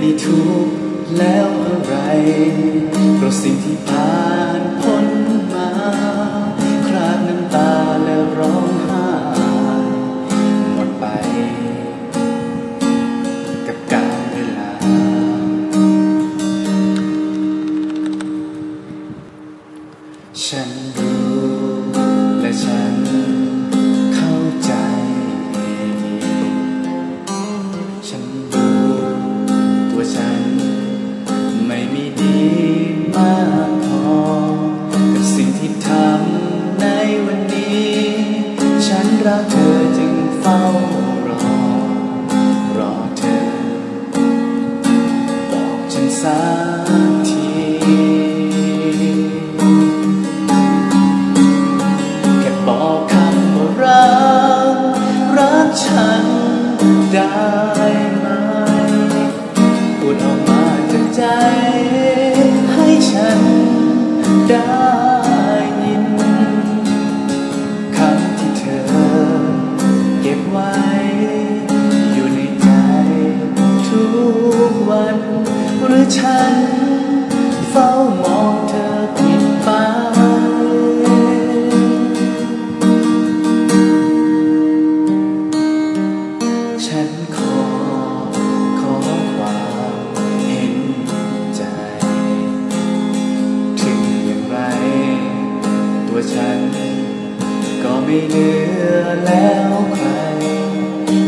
ได้ทุกข์แล้วอะไรเพราะสิ่งที่ผ่านพ้นมาคราดน้ำตาและร้องไห้หมดไป กับกาลเวลา ฉันรู้ ได้ยินคำที่เธอเก็บไว้ อยู่ในใจทุกวันหรือฉัน ไม่เหลือแล้วใคร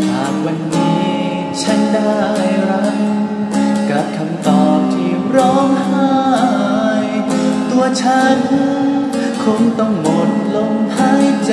หากวันนี้ฉันได้รักกับคำตอบที่ร้องไห้ ตัวฉันคงต้องหมดลมหายใจ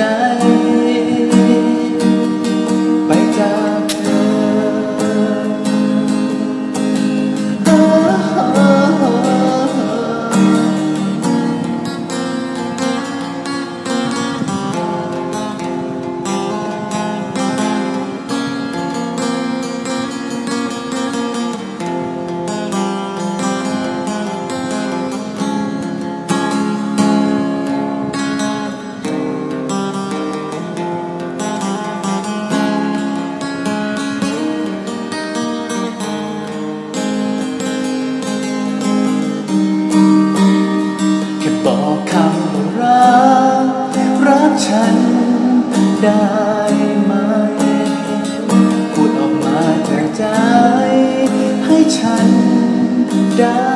ได้ไหม พูดออกมาจากใจให้ฉันได้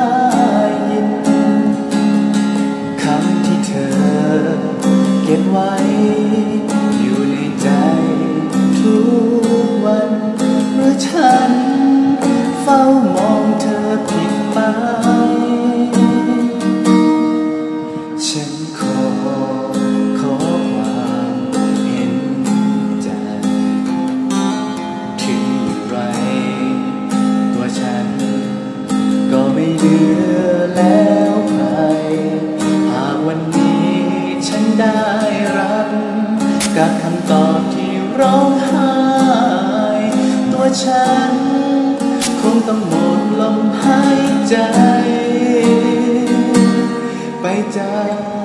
ลือแล้วใคร หากวันนี้ฉันได้รับ กับคำตอบที่ร้องไห้ตัวฉัน คงต้องหมดลมหายใจ ไปจาก